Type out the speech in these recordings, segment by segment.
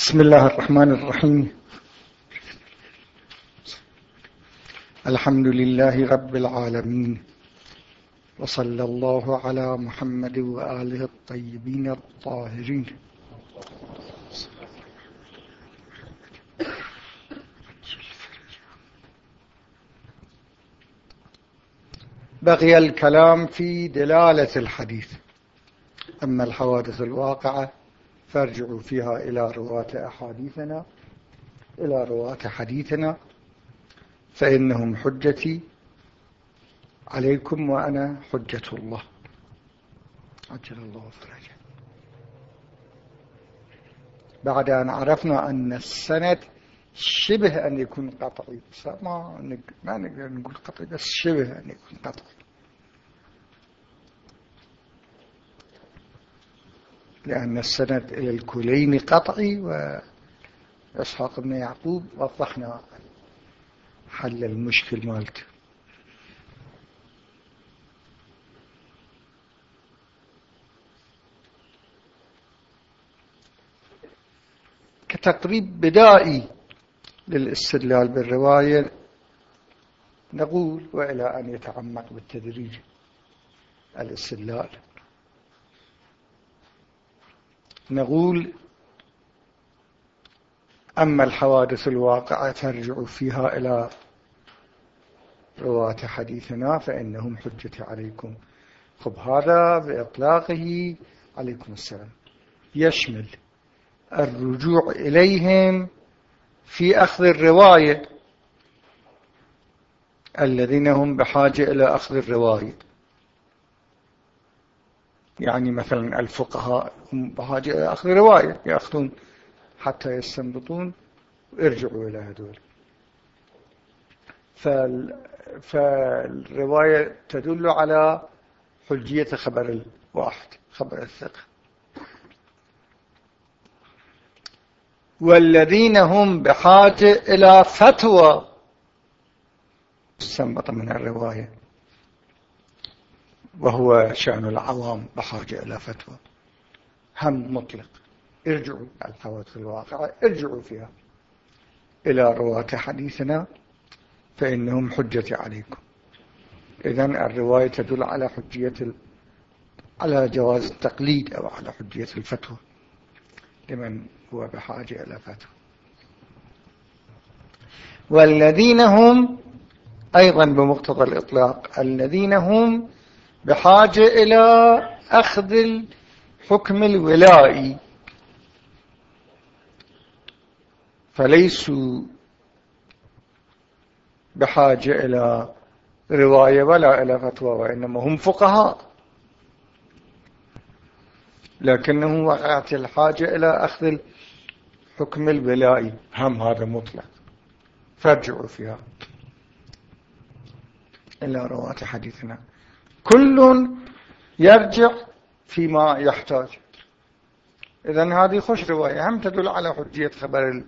بسم الله الرحمن الرحيم. الحمد لله رب العالمين. وصلى الله على محمد وآله الطيبين الطاهرين. بقي الكلام في دلالة الحديث. أما الحوادث الواقعة فارجعوا فيها إلى رواة أحاديثنا إلى رواة حديثنا فإنهم حجتي عليكم وأنا حجة الله. عجل الله فرجا بعد أن عرفنا أن السند شبه أن يكون قطعي ما ما نقدر نقول قطعي بس شبه أن يكون قطعي. لأن السند إلى الكلين قطعي وإسحاق بن يعقوب وضحنا حل المشكل مالته كتقريب بدائي للاستدلال بالرواية نقول وإلى أن يتعمق بالتدريج الاستدلال. نقول أما الحوادث الواقعة ترجع فيها إلى رواة حديثنا فإنهم حجة عليكم. خب هذا بإطلاقه عليكم السلام. يشمل الرجوع إليهم في أخذ الرواية الذين هم بحاجة إلى أخذ الرواية. يعني مثلا الفقهاء هم بحاجة إلى أخذ رواية يأخذون حتى يستنبطون ويرجعوا إلى هذول. فالرواية تدل على حجية خبر الواحد خبر الثقة. والذين هم بحاجة إلى فتوى استنبط من الرواية. وهو شأن العوام بحاجة إلى فتوى. هم مطلق. ارجعوا الحوادث الواقعة ارجعوا فيها. إلى رواة حديثنا فإنهم حجة عليكم. إذن الرواية تدل على حجية ال... على جواز التقليد أو على حجية الفتوى. لمن هو بحاجة إلى فتوى. والذين هم أيضا بمقتضى الإطلاق الذين هم بحاجة إلى أخذ الحكم الولائي. فليسوا بحاجة إلى رواية ولا إلى فتوى وإنما هم فقهاء. لكنه وقعت الحاجة إلى أخذ الحكم الولائي. هم هذا مطلق. فارجعوا فيها. إلى رواة حديثنا. كل يرجع فيما يحتاج. إذن هذه خوش رواية. هم تدل على حجية خبر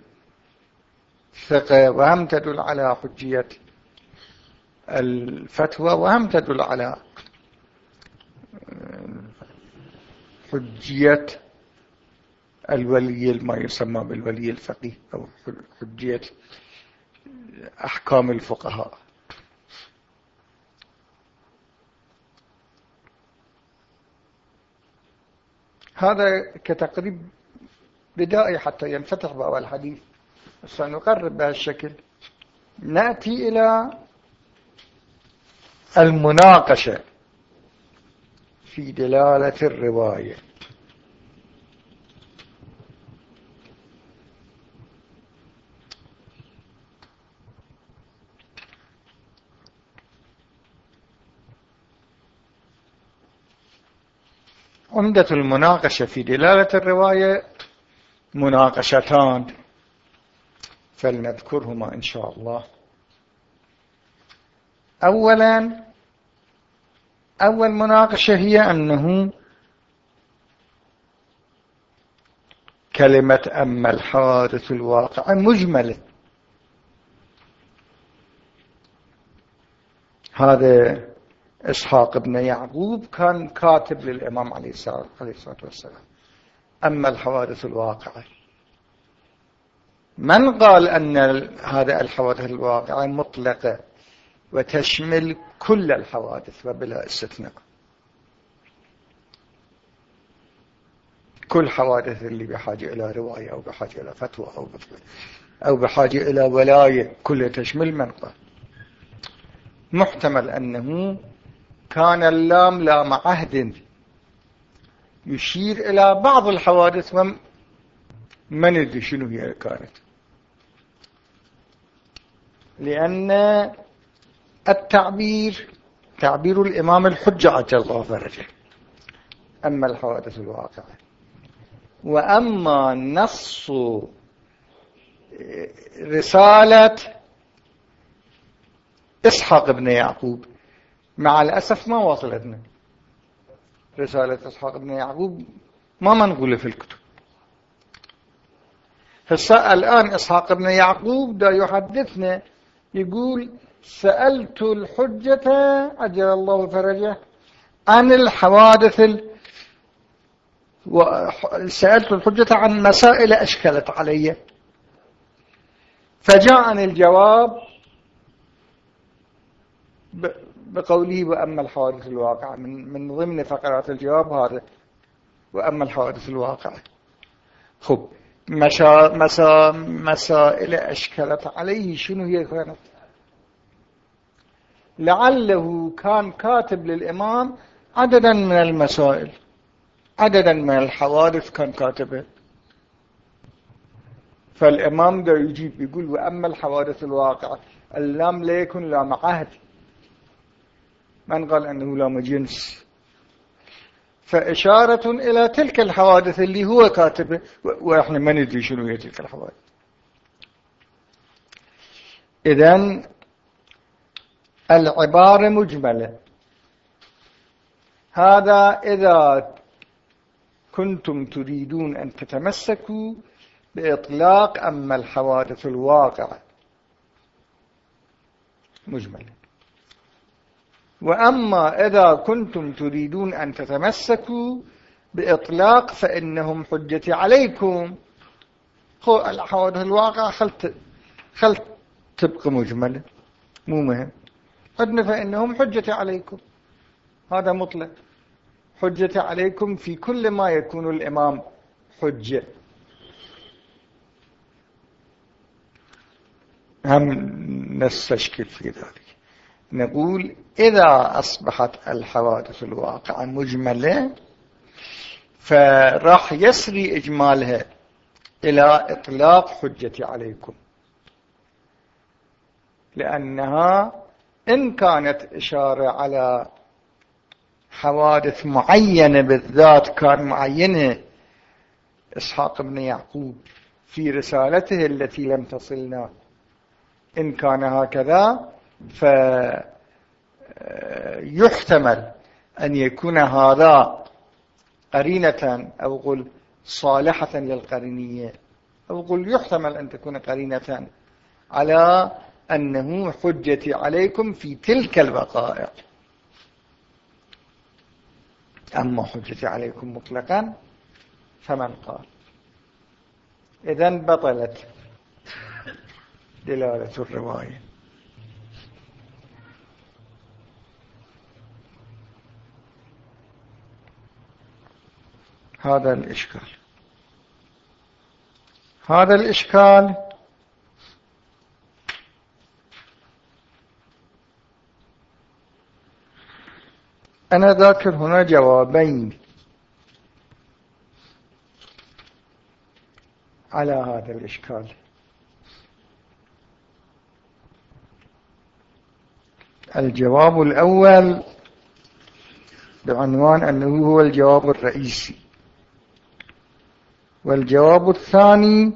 الثقة وهم تدل على حجية الفتوى وهم تدل على حجية الولي ما يسمى بالولي الفقيه أو حجية أحكام الفقهاء. هذا كتقريب بدائي حتى ينفتح باب الحديث. سنقرب بهالشكل نأتي إلى المناقشة في دلالة الرواية. عمدة المناقشة في دلالة الرواية مناقشتان فلنذكرهما إن شاء الله. أولا أول مناقشة هي أنه كلمة أما الحوادث الواقعة مجملة هذا إسحاق بن يعقوب كان كاتب للإمام عليه الصلاة والسلام. أما الحوادث الواقعة. من قال أن هذا الحوادث الواقعة مطلقة وتشمل كل الحوادث وبلا استثناء؟ كل حوادث اللي بحاجة إلى رواية أو بحاجة إلى فتوى أو أو بحاجة إلى ولاية كلها تشمل من قال. محتمل أنه كان اللام لام عهد يشير إلى بعض الحوادث ومن ندري شنو هي كانت. لأن التعبير تعبير الإمام الحجة عجل الله فرجه. أما الحوادث الواقعة. وأما نص رسالة إسحاق بن يعقوب مع الأسف ما وصلتنا رسالة إسحاق بن يعقوب ما منقولة في الكتب. هسه الآن إسحاق بن يعقوب دا يحدثنا يقول سألت الحجة عجل الله فرجه عن الحوادث ال... سألت الحجة عن مسائل أشكلت علي. فجاءني الجواب بقوله وأما الحوادث الواقعة من, من ضمن فقرات الجواب هذا وأما الحوادث الواقعة خب مسا مسا مسائل أشكلت عليه شنو هي كانت؟ لعله كان كاتب للإمام عددا من المسائل عددا من الحوادث كان كاتبه. فالإمام ده يجيب يقول وأما الحوادث الواقعة اللام ليكن لام عهد. من قال أنه لام جنس فإشارة إلى تلك الحوادث اللي هو كاتبه وإحنا ما ندري شنو هي تلك الحوادث. إذن العبارة مجملة. هذا إذا كنتم تريدون أن تتمسكوا بإطلاق أما الحوادث الواقعة. مجملة. وأما إذا كنتم تريدون أن تتمسكوا بإطلاق فإنهم حجتي عليكم. الحوادث الواقعة خلت خلت تبقى مجملة. مو مهم. قدنا فإنهم حجتي عليكم. هذا مطلق. حجتي عليكم في كل ما يكون الإمام حجة. هم نستشكل في ذلك. نقول إذا أصبحت الحوادث الواقعة مجملة فراح يسري إجمالها إلى إطلاق حجتي عليكم. لأنها إن كانت إشارة على حوادث معينة بالذات كان معينة إسحاق بن يعقوب في رسالته التي لم تصلنا إن كان هكذا فيحتمل أن يكون هذا قرينة أو قل صالحة للقرينية. أو قل يحتمل أن تكون قرينة على أنه حجتي عليكم في تلك البقائع. أما حجتي عليكم مطلقا فمن قال؟ إذن بطلت دلالة الرواية. هذا الإشكال. هذا الإشكال أنا ذاكر هنا جوابين على هذا الإشكال. الجواب الأول بعنوان أنه هو الجواب الرئيسي. والجواب الثاني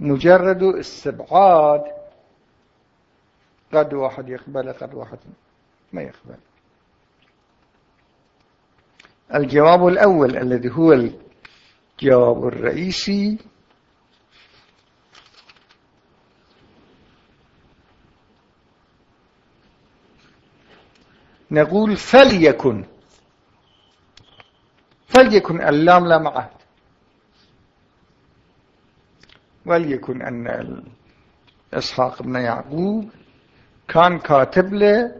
مجرد استبعاد. قد واحد يقبل قد واحد ما يقبل. الجواب الأول الذي هو الجواب الرئيسي نقول فليكن. فليكن اللام لا معه وليكن أن إسحاق بن يعقوب كان كاتب له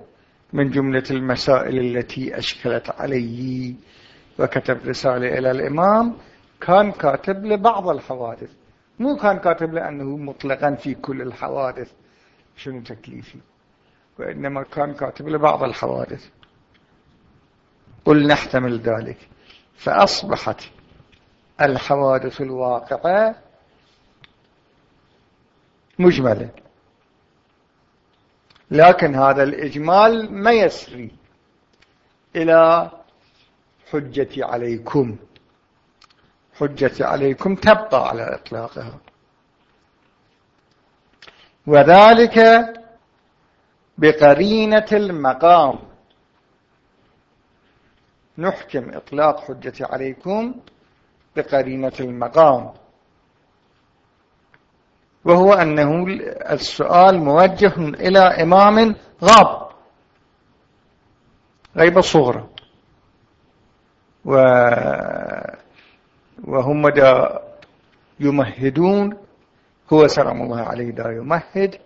من جملة المسائل التي أشكلت عليه وكتب رسالة إلى الإمام كان كاتب له بعض الحوادث. مو كان كاتب له أنه مطلقا في كل الحوادث. شنو تكليفي؟ وإنما كان كاتب له بعض الحوادث. قل نحتمل ذلك. فأصبحت الحوادث الواقعة مجملة. لكن هذا الإجمال ما يسري إلى حجتي عليكم. حجتي عليكم تبقى على إطلاقها. وذلك بقرينة المقام. نحكم إطلاق حجتي عليكم بقرينة المقام. وهو أنه السؤال موجه إلى إمام غاب غيبة صغرى. و وهم دا يمهدون هو سلام الله عليه دا يمهد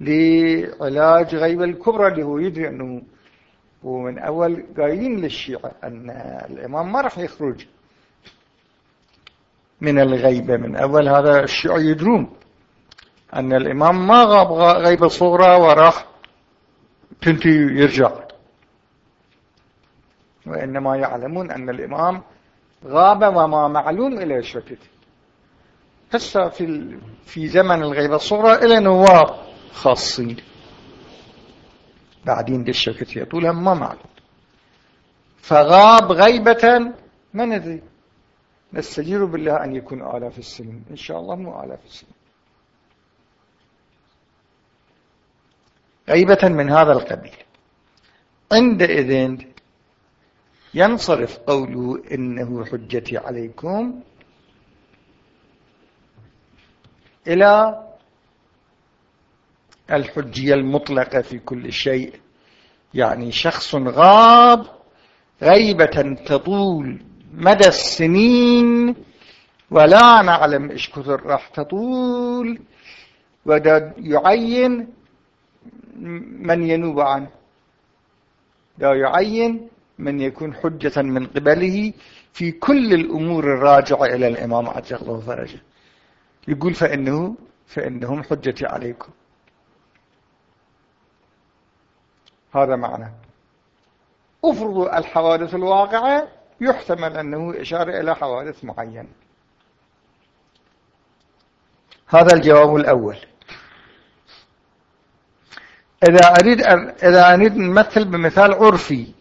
لعلاج غيبة الكبرى اللي هو يدري أنه ومن أول قايلين للشيعة أن الإمام ما راح يخرج من الغيبة. من أول هذا الشيعة يدرون أن الإمام ما غاب غيبة صغرى وراح تنتي يرجع. وإنما يعلمون أن الإمام غاب وما معلوم إلى شكت هسه في في زمن الغيبة الصغرى إلى نواب خاصين. بعدين دي الشكت يطولها ما معلوم. فغاب غيبة ما ندري. نستجير بالله أن يكون آلاف السنين إن شاء الله مو آلاف السنين غيبة من هذا القبيل. عندئذ ينصرف قوله إنه حجتي عليكم إلى الحجية المطلقة في كل شيء. يعني شخص غاب غيبة تطول مدى السنين ولا نعلم إيش كثر راح تطول ودا يعين من ينوب عنه. دا يعين من يكون حجة من قبله في كل الأمور الراجعة إلى الإمام عجل الله فرجه يقول فإنه فإنهم حجتي عليكم. هذا معنى. افرضوا الحوادث الواقعة يحتمل أنه إشارة إلى حوادث معينة هذا الجواب الأول. إذا أريد إذا أريد نمثل بمثال عرفي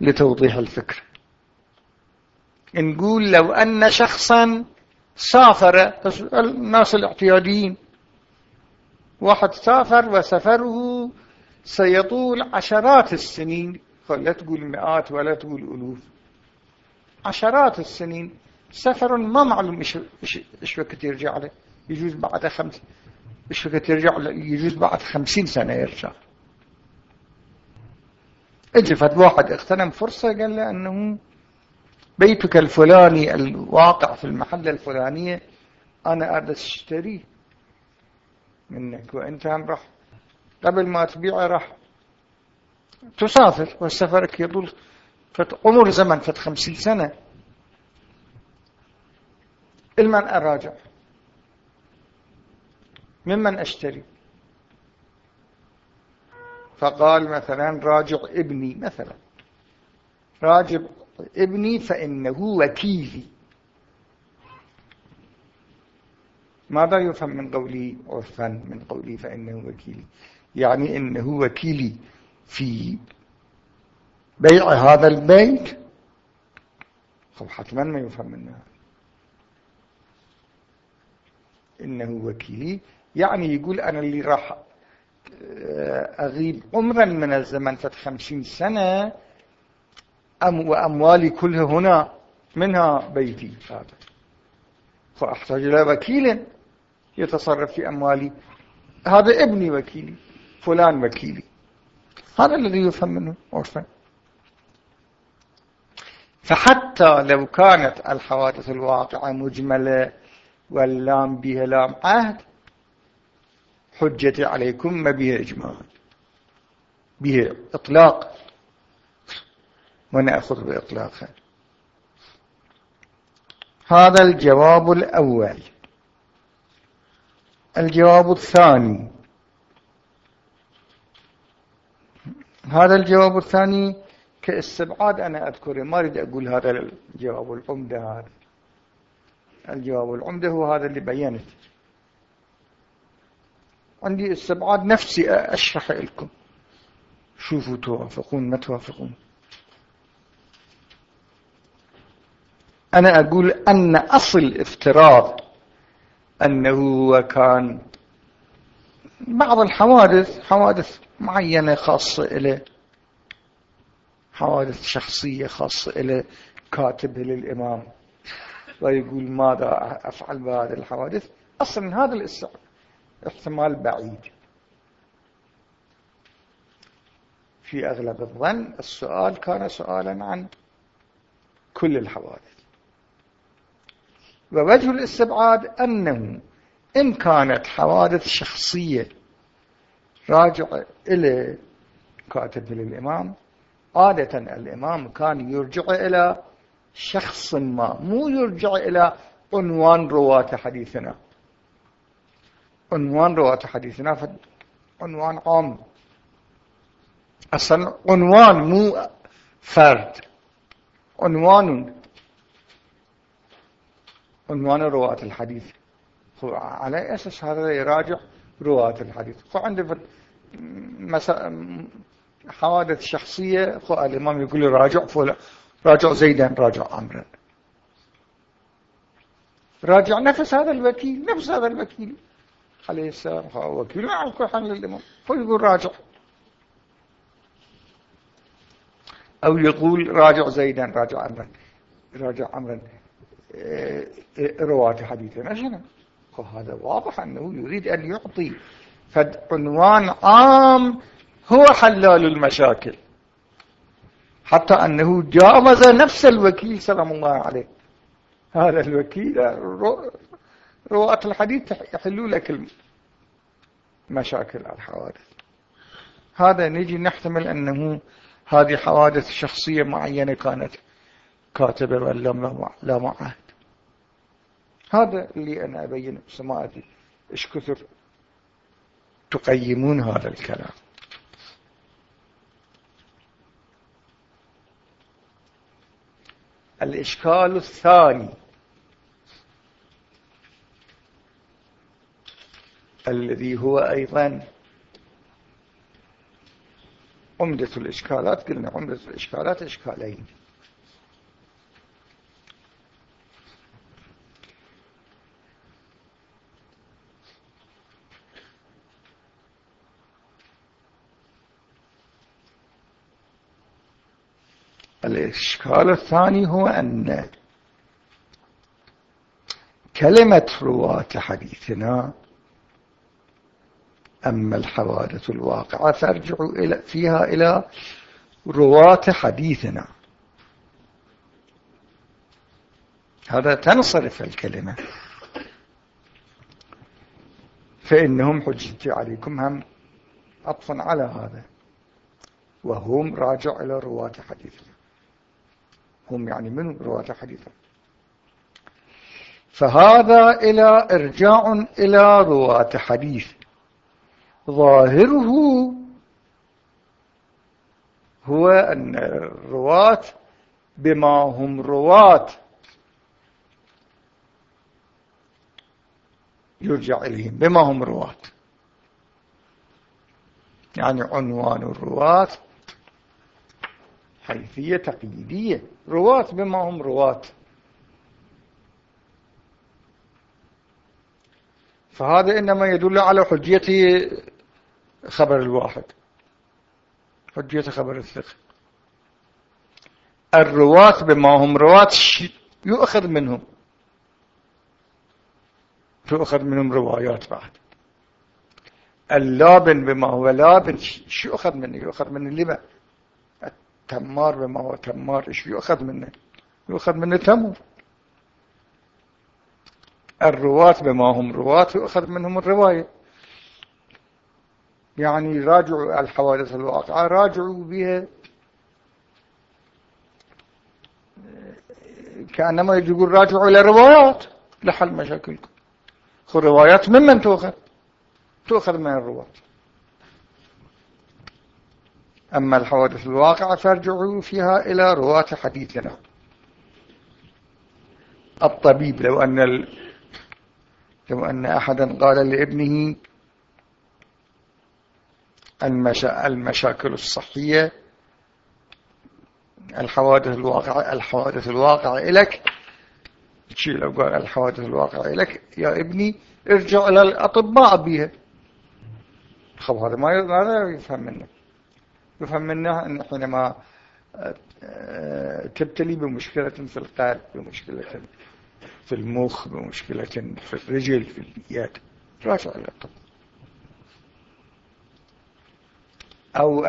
لتوضيح الفكر. نقول لو أن شخصا سافر الناس الاعتياديين واحد سافر وسفره سيطول عشرات السنين لا تقول مئات ولا تقول ألوف. عشرات السنين. سفر ما معلوم إيش وقت يرجع له. يجوز بعد خمس إيش وقت يرجع له؟ يجوز بعد خمسين سنة يرجع. اجفت واحد اغتنم فرصة قال له أنه بيتك الفلاني الواقع في المحل الفلانية أنا أريد أشتريه. منك وأنت هم راح قبل ما تبيعه راح تسافر وسفرك يطول عمر زمن فت خمسين سنة. المن أراجع؟ ممن أشتري؟ فقال مثلا راجع ابني مثلا. راجع ابني فإنه وكيلي. ماذا يفهم من قولي عرفا من قولي فإنه وكيلي؟ يعني إنه وكيلي في بيع هذا البيت خب حتما ما يفهم منها إنه وكيلي. يعني يقول أنا اللي راح أغيب عمرا من الزمن فت خمسين سنة أم وأموالي كلها هنا منها بيتي هذا. فأحتاج إلى وكيل. يتصرف في أموالي. هذا ابني وكيلي فلان وكيلي. هذا الذي يفهم منه عرفا. فحتى لو كانت الحوادث الواقعة مجملة واللام بها لام عهد حجتي عليكم ما بها إجمال بها إطلاق ونأخذ بإطلاقها هذا الجواب الأول. الجواب الثاني. هذا الجواب الثاني كاستبعاد أنا أذكره. ما أريد أقول هذا الجواب العمدة هذا. الجواب العمدة هو هذا اللي بينت. عندي استبعاد نفسي أشرح لكم. شوفوا توافقون ما توافقون. أنا أقول أن أصل افتراض أنه كان بعض الحوادث حوادث معينة خاصة إليه. حوادث شخصية خاصة إلى كاتبه للإمام ويقول ماذا أفعل بهذه الحوادث؟ أصلا هذا احتمال بعيد. في أغلب الظن السؤال كان سؤالا عن كل الحوادث. ووجه الاستبعاد أنه إن كانت حوادث شخصية راجعة إلى كاتب للإمام عادة الإمام كان يرجع إلى شخص ما مو يرجع إلى عنوان رواة حديثنا. عنوان رواة حديثنا عنوان عام. أصلا عنوان مو فرد عنوان عنوان رواة الحديث. على أساس هذا يراجع رواة الحديث. فعند حوادث شخصية الإمام يقول راجع فلان راجع زيدا راجع عمرا راجع نفس هذا الوكيل نفس هذا الوكيل. عليه السلام هو وكيل مع الكحان للإمام فيقول راجع. أو يقول راجع زيدا راجع عمرا راجع عمرا رواة حديثنا شنو هذا واضح أنه يريد أن يعطي فعنوان عام هو حلال المشاكل. حتى أنه جاوز نفس الوكيل سلام الله عليه. هذا الوكيل رواة الحديث يحلوا لك مشاكل الحوادث. هذا نجي نحتمل أنه هذه حوادث شخصية معينة كانت كاتبة ولا لا معهد هذا اللي أنا أبين سماعتي إيش كثر تقيمون هذا الكلام؟ الإشكال الثاني. الذي هو أيضا عمدة الإشكالات قلنا عمدة الإشكالات إشكالين. الإشكال الثاني هو أن كلمة رواة حديثنا أما الحوادث الواقعة إلى فيها إلى رواة حديثنا. هذا تنصرف الكلمة. فإنهم حجتي عليكم هم عطفا على هذا. وهم راجع إلى رواة حديثنا. هم يعني من رواة حديثا فهذا إلى إرجاع إلى رواة حديث. ظاهره هو أن الرواة بما هم رواة. يرجع إليهم بما هم رواة. يعني عنوان الرواة حيثية تقييدية. رواة بما هم رواة. فهذا إنما يدل على حجية خبر الواحد. حجية خبر الثقة الرواة بما هم رواة يؤخذ منهم. تؤخذ منهم روايات بعد. اللابن بما هو لابن شو يؤخذ منه. يؤخذ منه لما؟ تمار بما هو تمار إيش يؤخذ منه؟ يؤخذ من تمر الرواة بما هم رواة يؤخذ منهم الرواية. يعني راجعوا الحوادث الواقعة راجعوا بها كأنما يقول راجعوا إلى الروايات. لحل مشاكلكم. خذ روايات ممن تؤخذ؟ تؤخذ من الرواة. أما الحوادث الواقعة فارجعوا فيها إلى رواة حديثنا. الطبيب لو أن ال... لو أن أحدا قال لابنه المشا... المشاكل الصحية الحوادث الواقعة الحوادث الواقعة لك شيء لو قال الحوادث الواقعة لك يا ابني ارجع إلى الأطباء بها خب هذا ما يفهم منه يفهم منه أن حينما آه، تبتلي بمشكلة في القلب بمشكلة في المخ بمشكلة في الرجل في اليد. راجع إلى الطب أو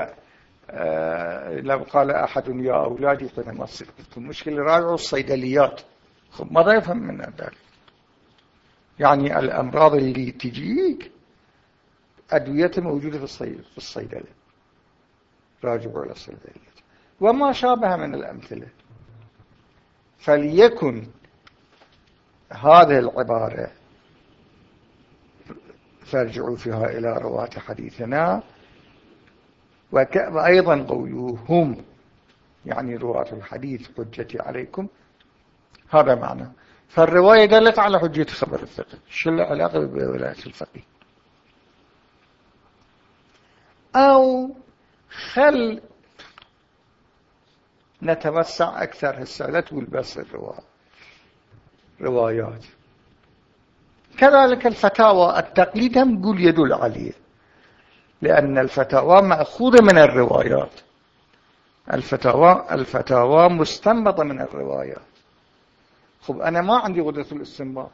آه، لو قال أحد يا أولادي حينما صرت المشكلة راجعوا الصيدليات. ماذا يفهم من ذلك؟ يعني الأمراض اللي تجيك أدوية موجودة في الصيدلة راجعوا إلى الصيدليات وما شابه من الأمثلة. فليكن هذه العبارة فارجعوا فيها إلى رواة حديثنا. وأيضا قوله هم يعني رواة الحديث حجتي عليكم. هذا معنى. فالرواية دلت على حجية خبر الفقه شو العلاقة بولاية الفقيه أو خل نتوسع أكثر هسه؟ لا تقول بس الروايات كذلك الفتاوى التقليد هم قول يدل عليه لأن الفتاوى مأخوذة من الروايات. الفتاوى الفتاوى مستنبطة من الروايات. خب أنا ما عندي قدرة الاستنباط.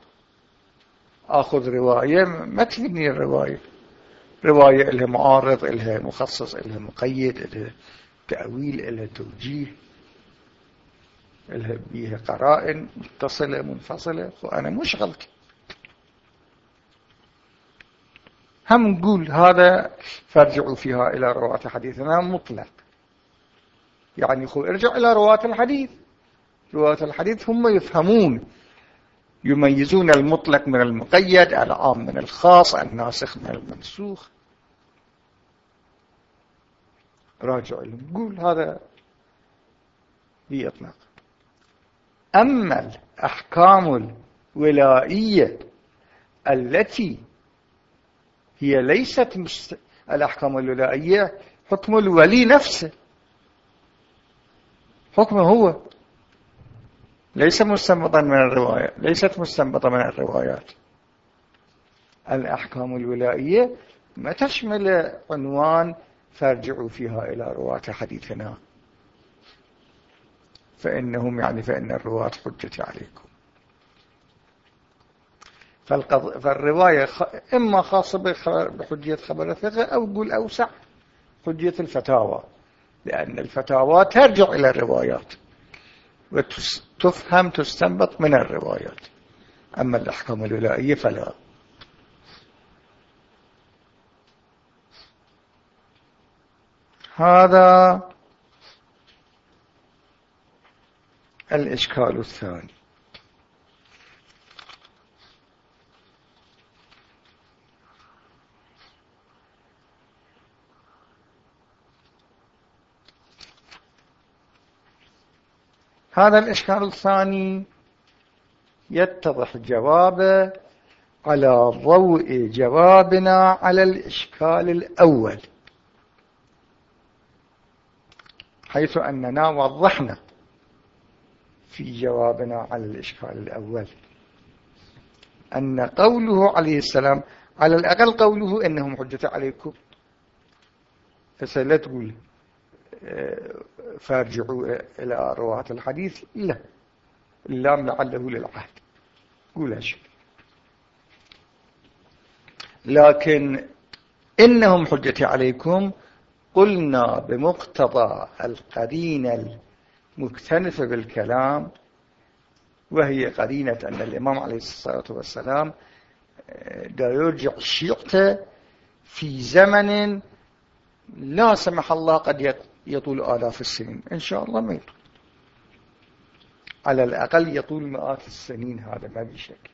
أخذ رواية ما تفيدني الرواية. رواية إلها معارض إلها مخصص إلها مقيد إلها تأويل إلها توجيه إلها بيها قرائن متصلة منفصلة. وأنا مش غلط هم نقول هذا فارجعوا فيها إلى رواة حديثنا مطلق. يعني خو ارجع إلى رواة الحديث. رواة الحديث هم يفهمون يميزون المطلق من المقيد العام من الخاص الناسخ من المنسوخ. راجع لهم قول هذا بإطلاق أما الأحكام الولائية التي هي ليست مست... الأحكام الولائية حكم الولي نفسه. حكمه هو. ليس مستنبطا من الرواية ليست مستنبطة من الروايات. الأحكام الولائية ما تشمل عنوان فارجعوا فيها إلى رواة حديثنا. فإنهم يعني فإن الرواة حجة عليكم. فالرواية إما خاصة بحجية خبر الثقة أو قول أوسع حجية الفتاوى لأن الفتاوى ترجع إلى الروايات. وتفهم تستنبط من الروايات. أما الأحكام الولائية فلا. هذا الإشكال الثاني. هذا الإشكال الثاني يتضح جوابه على ضوء جوابنا على الإشكال الأول حيث أننا وضحنا في جوابنا على الإشكال الأول. أن قوله عليه السلام على الأقل قوله إنهم حجة عليكم. فسلا تقول فارجعوا إلى رواة الحديث لا اللام لعله للعهد. قول هالشيء لكن إنهم حجتي عليكم قلنا بمقتضى القرينة المكتنفة بالكلام وهي قرينة أن الإمام عليه الصلاة والسلام آه، دا يرجع شيعته في زمن لا سمح الله قد يطول آلاف السنين. إن شاء الله ما يطول. على الأقل يطول مئات السنين هذا ما بشك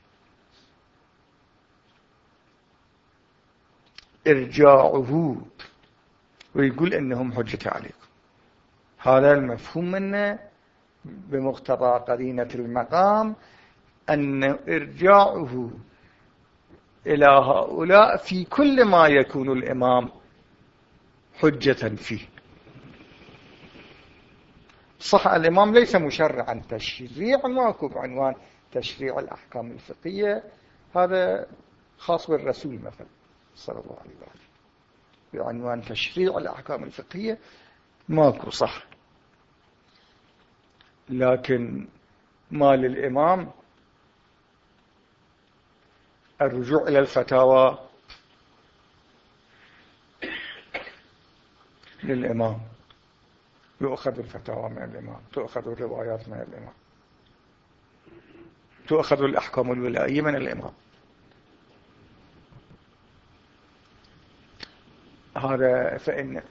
إرجاعه ويقول أنهم حجة عليكم هذا المفهوم منه بمقتضى قرينة المقام أن إرجاعه إلى هؤلاء في كل ما يكون الإمام حجة فيه. صح الإمام ليس مشرعا تشريع ماكو بعنوان تشريع الأحكام الفقهية. هذا خاص بالرسول مثلا صلى الله عليه وسلم. بعنوان تشريع الأحكام الفقهية ماكو صح. لكن ما للإمام الرجوع إلى الفتاوى للإمام. يؤخذ الفتاوى من الإمام تؤخذ الروايات من الإمام. تؤخذ الأحكام الولائية من الإمام. هذا فإن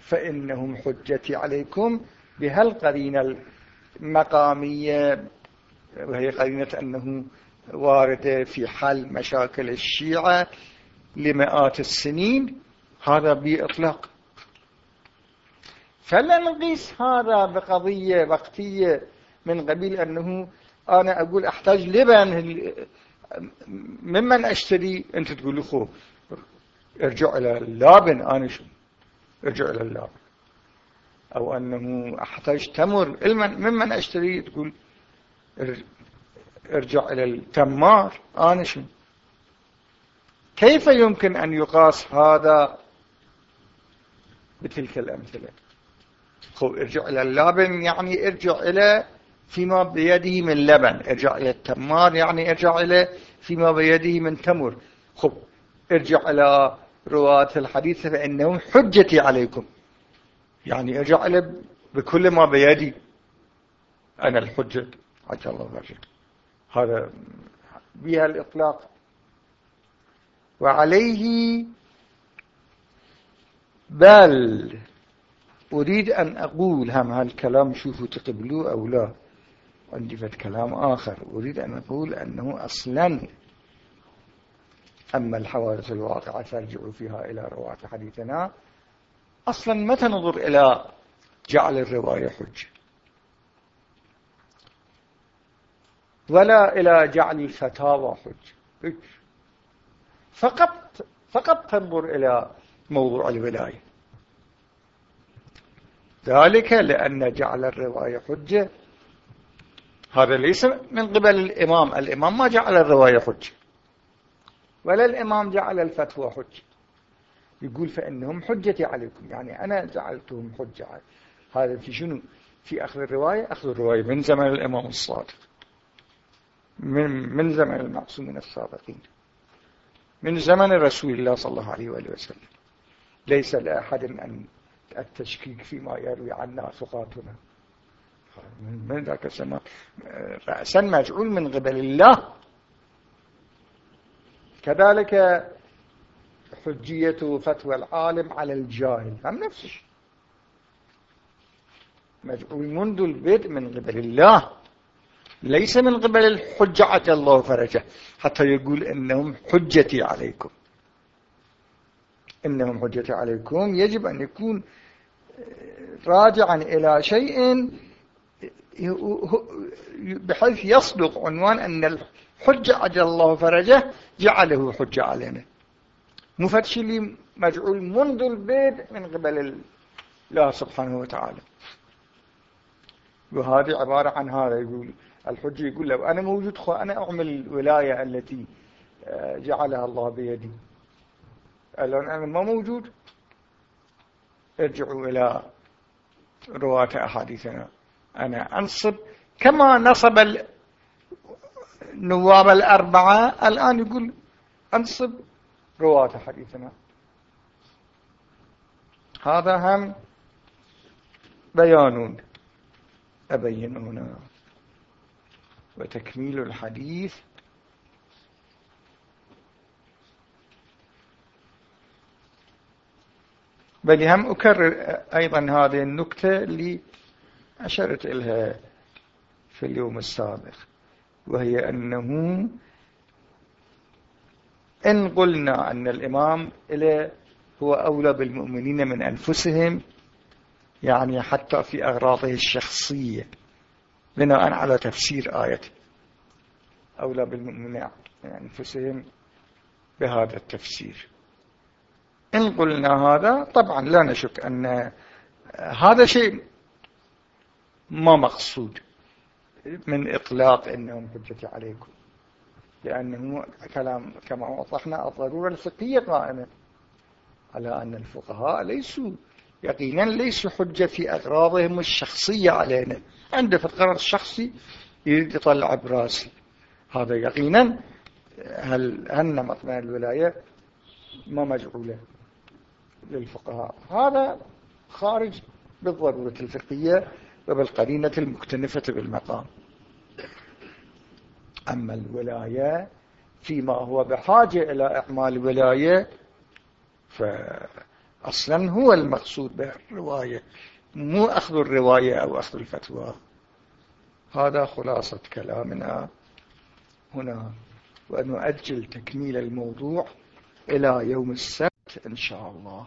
فإنهم حجتي عليكم بهالقرينة المقامية وهي قرينة أنه واردة في حل مشاكل الشيعة لمئات السنين. هذا بإطلاق. فلا نقيس هذا بقضية وقتية من قبيل أنه أنا أقول أحتاج لبن ممن أشتري أنت تقول له خو ارجع إلى اللابن أنا شو ارجع إلى اللابن. أو أنه أحتاج تمر ممن أشتري تقول ارجع إلى التمار أنا شو كيف يمكن أن يقاس هذا بتلك الأمثلة؟ خب ارجع إلى اللبن يعني ارجع إلى فيما بيده من لبن. ارجع إلى التمار يعني ارجع إلى فيما بيده من تمر. خب ارجع إلى رواة الحديث فإنهم حجتي عليكم. يعني ارجع إلى بكل ما بيدي أنا الحجة. عجل الله وجهك. هذا بها الإطلاق. وعليه بل أريد أن أقول هم هالكلام شوفوا تقبلوه أو لا. عندي فت كلام آخر. أريد أن أقول أنه أصلا أما الحوادث الواقعة ترجع فيها إلى رواة حديثنا. أصلا متى نظر إلى جعل الرواية حجة؟ ولا إلى جعل الفتاوى حجة. فقط فقط تنظر إلى موضوع الولاية. ذلك لأن جعل الرواية حجة. هذا ليس من قبل الإمام. الإمام ما جعل الرواية حجة. ولا الإمام جعل الفتوى حجة. يقول فإنهم حجتي عليكم. يعني أنا جعلتهم حجة. هذا في شنو؟ في أخذ الرواية؟ أخذ الرواية من زمن الإمام الصادق. من, من زمن المعصومين السابقين. من زمن رسول الله صلى الله عليه وآله وسلم. ليس لأحد أن التشكيك فيما يروي عنا ثقاتنا من ذاك الزمان. رأسا مجعول من قبل الله. كذلك حجية فتوى العالم على الجاهل. هم نفس الشيء. مجعول منذ البدء من قبل الله. ليس من قبل الحجة عجل الله فرجه. حتى يقول إنهم حجتي عليكم. إنهم حجتي عليكم. يجب أن يكون راجعا إلى شيء بحيث يصدق عنوان أن الحجة عجل الله فرجه جعله حجة علينا مفتش لي مجعول منذ البيت من قبل الله سبحانه وتعالى. وهذه عبارة عن هذا يقول الحجة يقول له أنا موجود خو أنا أعمل الولاية التي آه، جعلها الله بيدي. الآن أنا ما موجود. ارجعوا إلى رواة أحاديثنا. أنا أنصب كما نصب النواب الأربعة الآن يقول أنصب رواة حديثنا هذا هم بيانون أبين هنا وتكميل الحديث بل هم أكرر أيضا هذه النكتة اللي أشرت إلها في اليوم السابق وهي أنه إن قلنا أن الإمام إلى هو أولى بالمؤمنين من أنفسهم يعني حتى في أغراضه الشخصية بناء على تفسير آية أولى بالمؤمنين من أنفسهم بهذا التفسير. إن قلنا هذا طبعا لا نشك أن هذا شيء ما مقصود من إطلاق أنهم حجة عليكم لأنه كلام كما وضحنا الضرورة الفقهية قائمة على أن الفقهاء ليسوا يقينا ليسوا حجة في أغراضهم الشخصية علينا. عنده في القرار الشخصي يريد يطلع براسي. هذا يقينا هل أن مطمئن الولاية؟ ما مجعولة للفقهاء. هذا خارج بالضرورة الفقهية وبالقرينة المكتنفة بالمقام. أما الولاية فيما هو بحاجة إلى إعمال الولاية فأصلا هو المقصود بالرواية مو أخذ الرواية أو أخذ الفتوى. هذا خلاصة كلامنا هنا ونؤجل تكميل الموضوع إلى يوم السبت إن شاء الله.